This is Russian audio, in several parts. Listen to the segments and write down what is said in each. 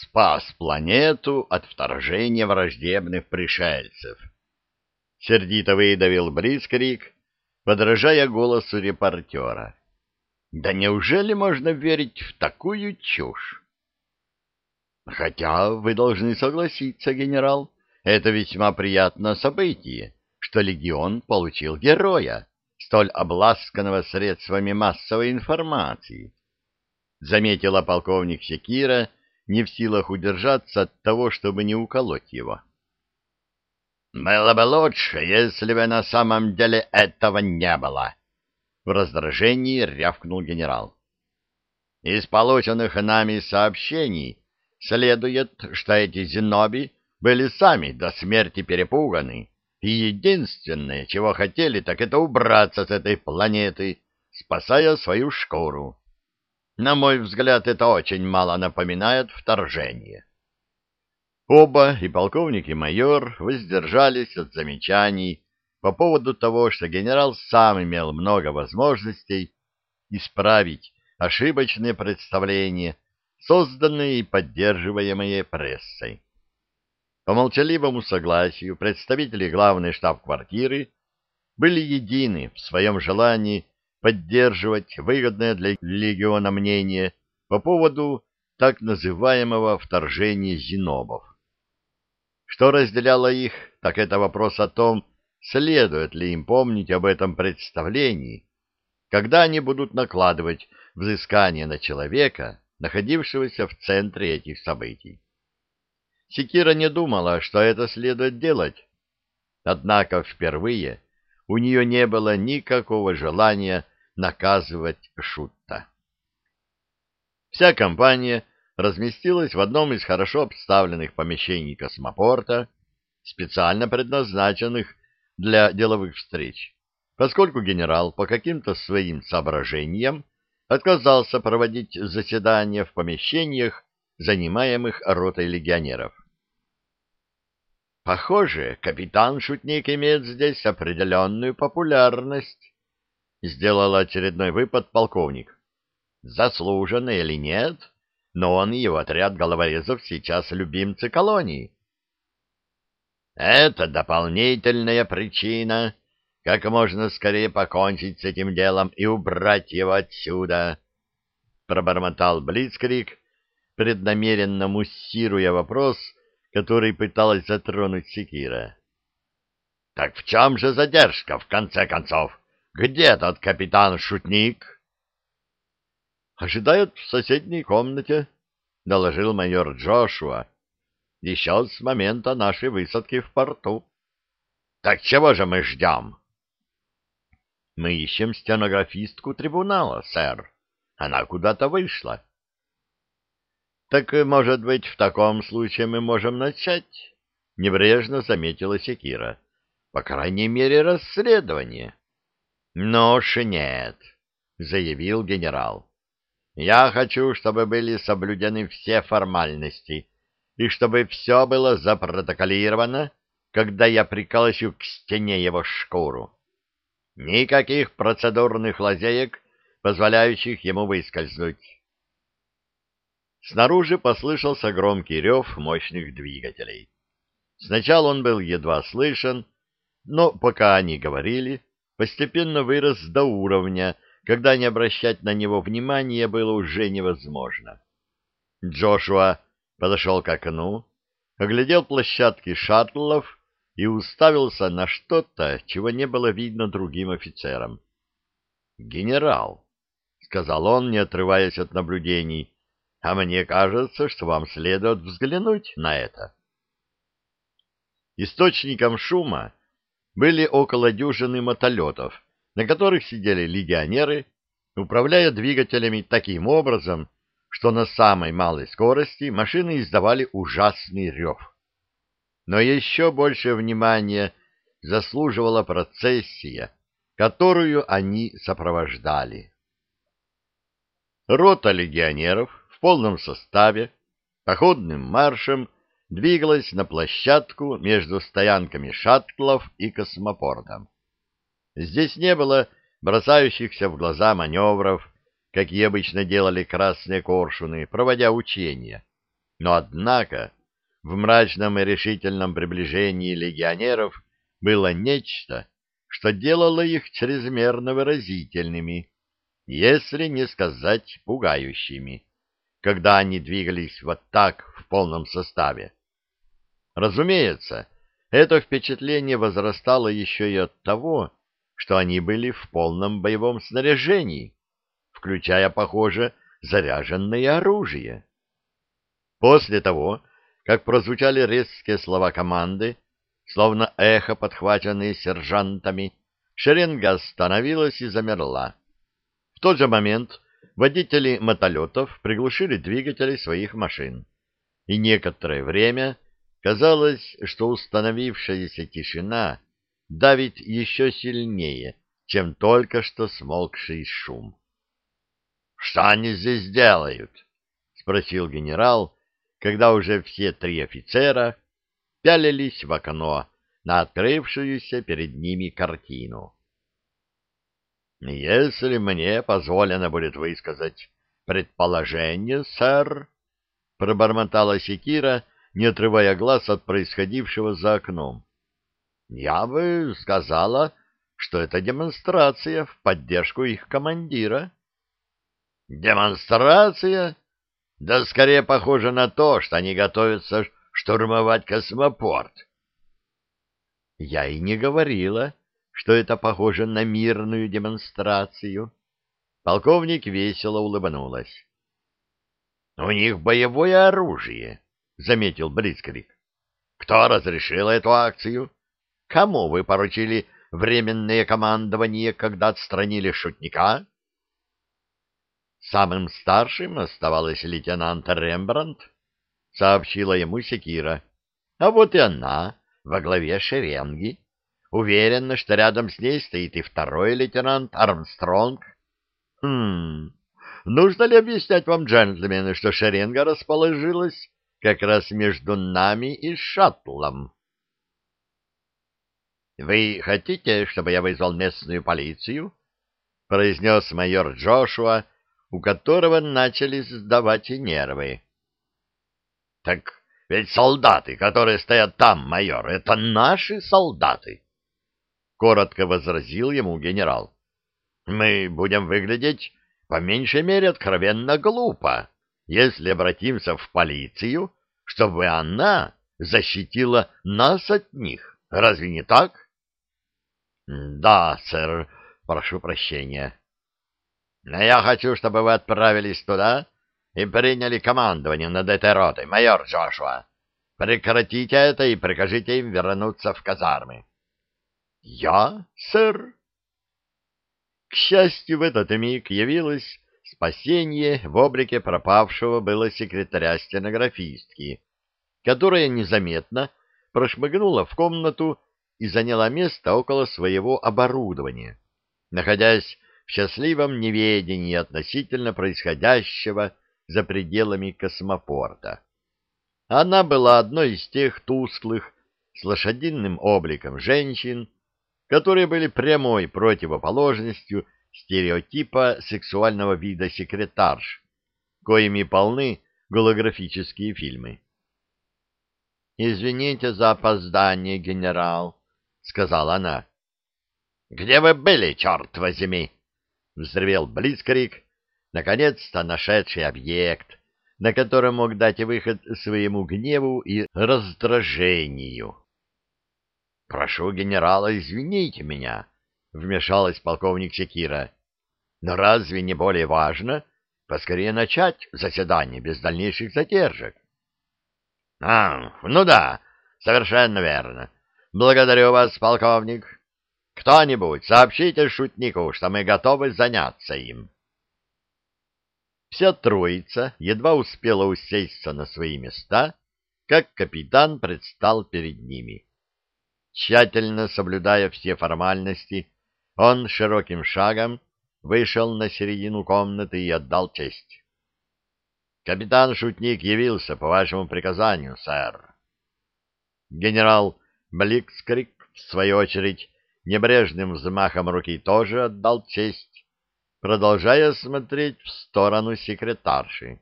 спас планету от вторжения враждебных пришельцев. Сердито выдавил Брискрик, подражая голосу репортера. Да неужели можно верить в такую чушь? Хотя вы должны согласиться, генерал, это весьма приятное событие, что легион получил героя, столь обласканного средствами массовой информации. Заметила полковник Секира, не в силах удержаться от того, чтобы не уколоть его. «Было бы лучше, если бы на самом деле этого не было», — в раздражении рявкнул генерал. «Из полученных нами сообщений следует, что эти зеноби были сами до смерти перепуганы, и единственное, чего хотели, так это убраться с этой планеты, спасая свою шкуру. На мой взгляд, это очень мало напоминает вторжение». Оба, и полковник, и майор, воздержались от замечаний по поводу того, что генерал сам имел много возможностей исправить ошибочные представления, созданные и поддерживаемые прессой. По молчаливому согласию представители главной штаб-квартиры были едины в своем желании поддерживать выгодное для легиона мнение по поводу так называемого вторжения зенобов. Что разделяло их, так это вопрос о том, следует ли им помнить об этом представлении, когда они будут накладывать взыскание на человека, находившегося в центре этих событий. Секира не думала, что это следует делать, однако впервые у нее не было никакого желания наказывать Шутта. Вся компания разместилась в одном из хорошо обставленных помещений космопорта, специально предназначенных для деловых встреч, поскольку генерал по каким-то своим соображениям отказался проводить заседания в помещениях, занимаемых ротой легионеров. Похоже, капитан-шутник имеет здесь определенную популярность, сделал очередной выпад полковник. Заслуженно или нет, но он и его отряд головорезов сейчас любимцы колонии. Это дополнительная причина, как можно скорее покончить с этим делом и убрать его отсюда, — пробормотал Блицкрик, преднамеренно муссируя вопрос, который пыталась затронуть Секира. — Так в чем же задержка, в конце концов? Где тот капитан-шутник? — Ожидают в соседней комнате, — доложил майор Джошуа. — Еще с момента нашей высадки в порту. — Так чего же мы ждем? — Мы ищем стенографистку трибунала, сэр. Она куда-то вышла. — Так, может быть, в таком случае мы можем начать? — небрежно заметила Секира. — По крайней мере, расследование. — Но уж нет, — заявил генерал. Я хочу, чтобы были соблюдены все формальности, и чтобы все было запротоколировано, когда я приколочу к стене его шкуру. Никаких процедурных лазеек, позволяющих ему выскользнуть. Снаружи послышался громкий рев мощных двигателей. Сначала он был едва слышен, но пока они говорили, постепенно вырос до уровня, когда не обращать на него внимания было уже невозможно. Джошуа подошел к окну, оглядел площадки шаттлов и уставился на что-то, чего не было видно другим офицерам. «Генерал», — сказал он, не отрываясь от наблюдений, — «а мне кажется, что вам следует взглянуть на это». Источником шума были около дюжины мотолетов, на которых сидели легионеры, управляя двигателями таким образом, что на самой малой скорости машины издавали ужасный рев. Но еще больше внимания заслуживала процессия, которую они сопровождали. Рота легионеров в полном составе походным маршем двигалась на площадку между стоянками шаттлов и космопортом. Здесь не было бросающихся в глаза маневров, какие обычно делали красные коршуны, проводя учения. Но однако в мрачном и решительном приближении легионеров было нечто, что делало их чрезмерно выразительными, если не сказать пугающими, когда они двигались вот так в полном составе. Разумеется, это впечатление возрастало еще и от того, что они были в полном боевом снаряжении, включая, похоже, заряженное оружие. После того, как прозвучали резкие слова команды, словно эхо, подхваченные сержантами, шеренга остановилась и замерла. В тот же момент водители мотолетов приглушили двигатели своих машин, и некоторое время казалось, что установившаяся тишина давит еще сильнее, чем только что смолкший шум. — Что они здесь делают? — спросил генерал, когда уже все три офицера пялились в окно на открывшуюся перед ними картину. «Если мне позволено будет высказать предположение, сэр», — пробормотала Секира, не отрывая глаз от происходившего за окном, — «я бы сказала, что это демонстрация в поддержку их командира». «Демонстрация? Да скорее похоже на то, что они готовятся штурмовать космопорт. Я и не говорила, что это похоже на мирную демонстрацию. Полковник весело улыбнулась. — У них боевое оружие, — заметил Блицкрик. — Кто разрешил эту акцию? Кому вы поручили временное командование, когда отстранили шутника? Самым старшим оставалась лейтенант Рембрандт, — сообщила ему Секира. — А вот и она, во главе шеренги. Уверена, что рядом с ней стоит и второй лейтенант Армстронг. Хм, нужно ли объяснять вам, джентльмены, что шеренга расположилась как раз между нами и шаттлом? — Вы хотите, чтобы я вызвал местную полицию? — произнес майор Джошуа, у которого начали сдавать нервы. Так ведь солдаты, которые стоят там, майор, это наши солдаты. Коротко возразил ему генерал. Мы будем выглядеть по меньшей мере откровенно глупо, если обратимся в полицию, чтобы она защитила нас от них. Разве не так? Да, сэр, прошу прощения. Но я хочу, чтобы вы отправились туда и приняли командование над этой ротой, майор Джошуа. Прекратите это и прикажите им вернуться в казармы. — Я, сэр? К счастью, в этот миг явилось спасение в облике пропавшего было секретаря стенографистки, которая незаметно прошмыгнула в комнату и заняла место около своего оборудования, находясь в счастливом неведении относительно происходящего за пределами космопорта. Она была одной из тех тусклых, с лошадиным обликом женщин, которые были прямой противоположностью стереотипа сексуального вида секретарш, коими полны голографические фильмы. «Извините за опоздание, генерал», — сказала она. «Где вы были, черт возьми?» — взревел Блицкрик, наконец-то нашедший объект, на котором мог дать выход своему гневу и раздражению. — Прошу генерала, извините меня, — вмешалась полковник Секира. — Но разве не более важно поскорее начать заседание без дальнейших задержек? — А, ну да, совершенно верно. Благодарю вас, полковник. Кто-нибудь сообщите шутнику, что мы готовы заняться им. — Вся троица едва успела усесться на свои места, как капитан предстал перед ними. Тщательно соблюдая все формальности, он широким шагом вышел на середину комнаты и отдал честь. «Капитан-шутник явился по вашему приказанию, сэр». Генерал Бликскрик, в свою очередь, небрежным взмахом руки тоже отдал честь продолжая смотреть в сторону секретарши.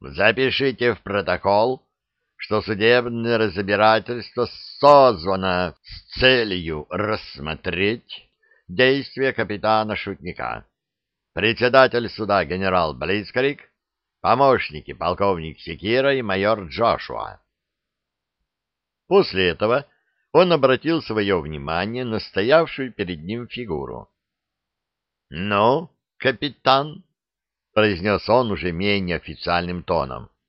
Запишите в протокол, что судебное разбирательство созвано с целью рассмотреть действия капитана Шутника. Председатель суда генерал Блицкрик, помощники полковник Секира и майор Джошуа. После этого он обратил свое внимание на стоявшую перед ним фигуру. — Ну, капитан, — произнес он уже менее официальным тоном, —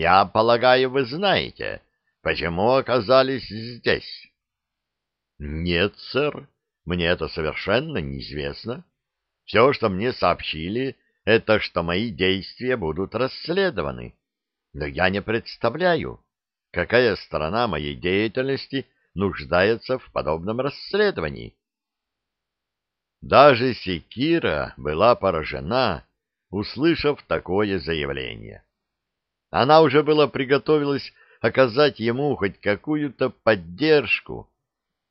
я полагаю, вы знаете, почему оказались здесь? — Нет, сэр, мне это совершенно неизвестно. Все, что мне сообщили, это что мои действия будут расследованы. Но я не представляю, какая сторона моей деятельности нуждается в подобном расследовании. Даже Секира была поражена, услышав такое заявление. Она уже была приготовилась оказать ему хоть какую-то поддержку,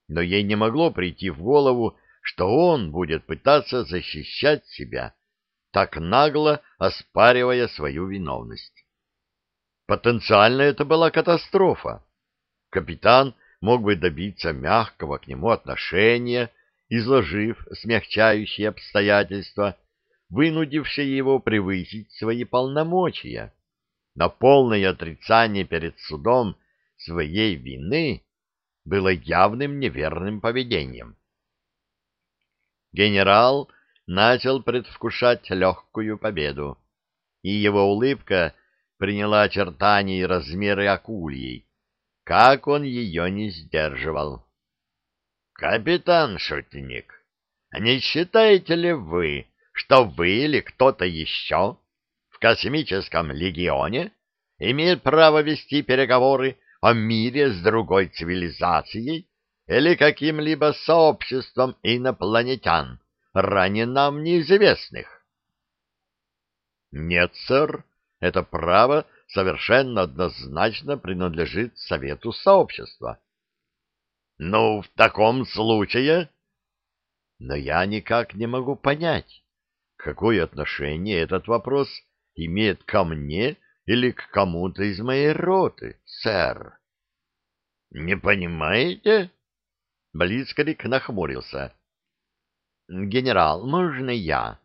но ей не могло прийти в голову, что он будет пытаться защищать себя, так нагло оспаривая свою виновность. Потенциально это была катастрофа. Капитан мог бы добиться мягкого к нему отношения, изложив смягчающие обстоятельства, вынудившие его превысить свои полномочия. Но полное отрицание перед судом своей вины было явным неверным поведением. Генерал начал предвкушать легкую победу, и его улыбка приняла очертания и размеры акульей. Как он ее не сдерживал. — Капитан Шутник, не считаете ли вы, что вы или кто-то еще космическом легионе имеет право вести переговоры о мире с другой цивилизацией или каким-либо сообществом инопланетян, ранее нам неизвестных? — Нет, сэр, это право совершенно однозначно принадлежит Совету Сообщества. Ну, в таком случае... Но я никак не могу понять, какое отношение этот вопрос имеет ко мне или к кому-то из моей роты, сэр. Не понимаете? Блицкрик нахмурился. Генерал, можно я?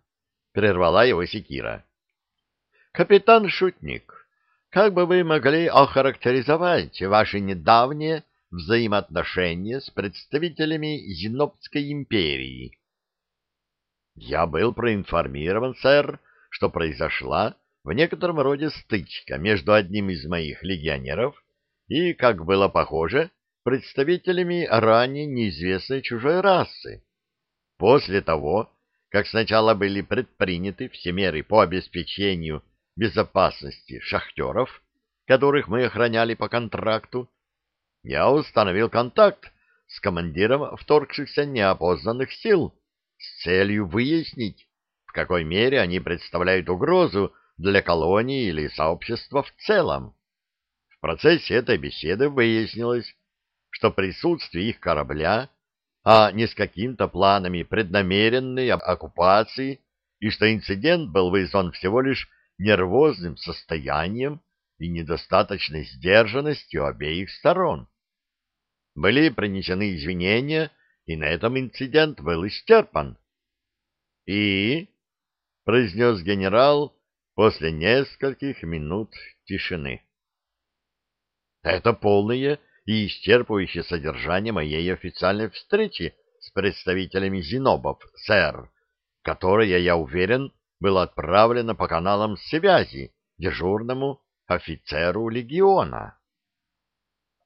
Прервала его секира. Капитан Шутник, как бы вы могли охарактеризовать ваши недавние взаимоотношения с представителями Зенобской империи? Я был проинформирован, сэр, что произошла в некотором роде стычка между одним из моих легионеров и, как было похоже, представителями ранее неизвестной чужой расы. После того, как сначала были предприняты все меры по обеспечению безопасности шахтеров, которых мы охраняли по контракту, я установил контакт с командиром вторгшихся неопознанных сил с целью выяснить, в какой мере они представляют угрозу для колонии или сообщества в целом. В процессе этой беседы выяснилось, что присутствие их корабля, а не с какими-то планами преднамеренной оккупации, и что инцидент был вызван всего лишь нервозным состоянием и недостаточной сдержанностью обеих сторон. Были принесены извинения, и на этом инцидент был исчерпан. «И?» — произнес генерал после нескольких минут тишины. «Это полное и исчерпывающее содержание моей официальной встречи с представителями Зинобов, сэр, которая, я уверен, было отправлено по каналам связи дежурному офицеру легиона.